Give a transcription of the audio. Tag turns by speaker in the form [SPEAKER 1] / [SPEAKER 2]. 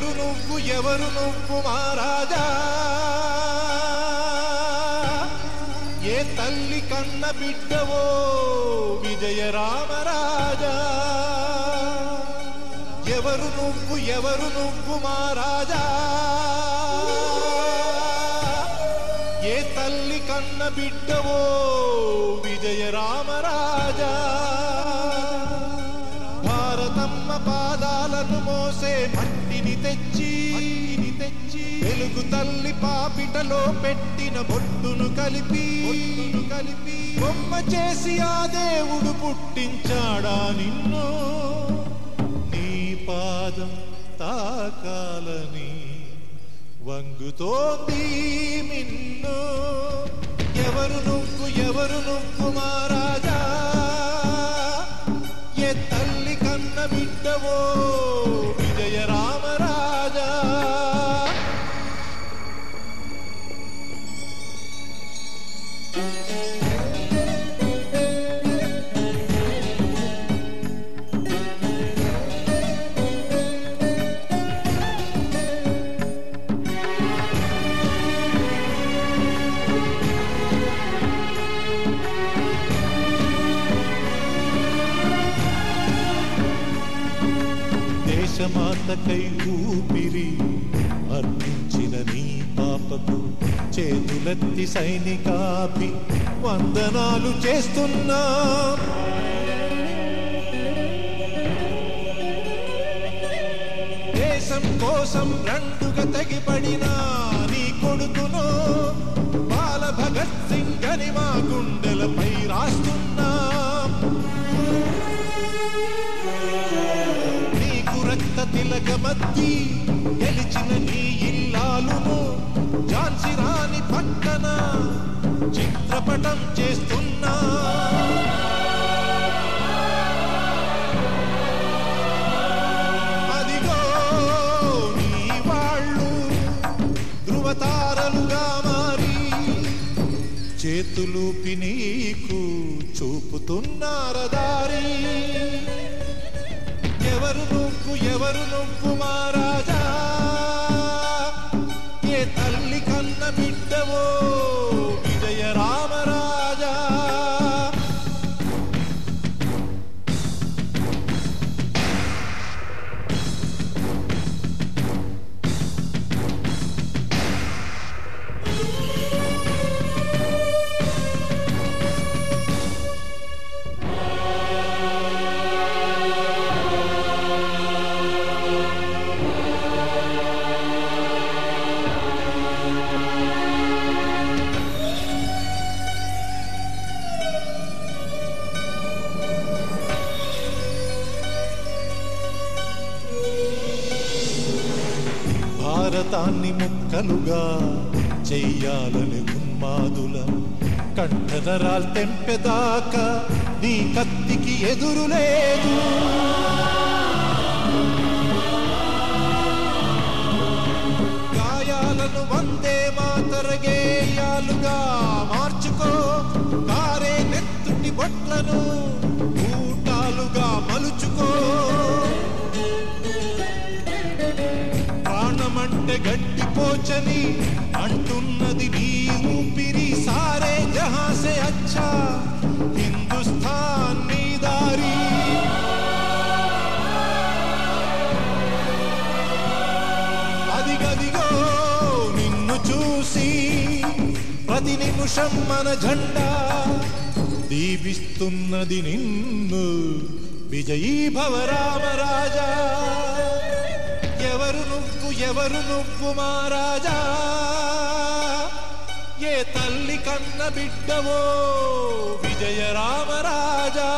[SPEAKER 1] ఎవరు నువ్వు మహారాజా? ఏ తల్లి కన్న బిడ్డవో విజయ రామరాజా? ఎవరు నువ్వు ఎవరు నువ్వు మహారాజా? ఏ తల్లి కన్న బిడ్డవో విజయ రామరాజా? భారతమ్మ పాదాలను మోసే మట్టిని తెచ్చి తెచ్చి. వెలుగు తల్లి పాపిటలో పెట్టిన బొట్టును కలిపి బొట్టును కలిపి. బొమ్మ చేసి ఆ దేవుడు పుట్టించాడా నిన్ను? నీ పాదం తాకాలని వంగుతోంది మిన్ను? ఎవరు నువ్వు ఎవరు నువ్వు మహారాజా కన్న బిడ్డవో విజయ రామరాజా దేశమాతకై ఊపిరి అర్పించిన నీ పాపకు చేతులెత్తి సైనికాభి వందనాలు చేస్తున్నా. దేశం కోసం రండుగా తెగిపడిన నీ కొడుకును బాల భగత్ సింగ్ అని మా గుండెలపై రాస్తున్నా. తిలకమద్ది గెలిచిన నీ ఇల్లాలును ఝాన్సీ రాణి పట్టణ చిత్రపటం చేస్తున్నా. అదిగో నీ వాళ్ళు ధృవతారలుగా మారి చేతులూపి నీకు చూపుతున్నార దారి ఎవరు నువ్వు ఎవరు నువ్వు మహారాజా ఏ తల్లి కన్న బిడ్డవో భారతాన్ని ముక్కలుగా చెయ్యాలని ఉన్మాదుల కంఠనరాల్ తెంపెదాకా నీ కత్తికి ఎదురు లేదు. గాయాలను వందే మాతరగేయాలుగా మార్చుకో కారే నెత్తుటి బొట్లను అని అంటున్నది నీ ఊపిరి సారే జహాసే అచ్చా. హిందుస్థాన్ నీ దారి. అదిగదిగో నిన్ను చూసి ప్రతి నిమిషం మన జెండా దీపిస్తున్నది నిన్ను. విజయీ భవ రామరాజా ఎవరు నువ్వు ఎవరు నువ్వు మహారాజా? ఏ తల్లి కన్న బిడ్డవో విజయ రామరాజా?